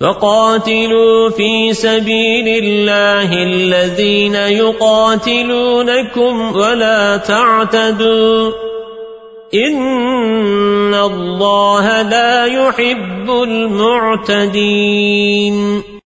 فقاتلوا في سبيل الله الذين يقاتلونكم ولا تعتدوا. إن الله لا يحب المعتدين.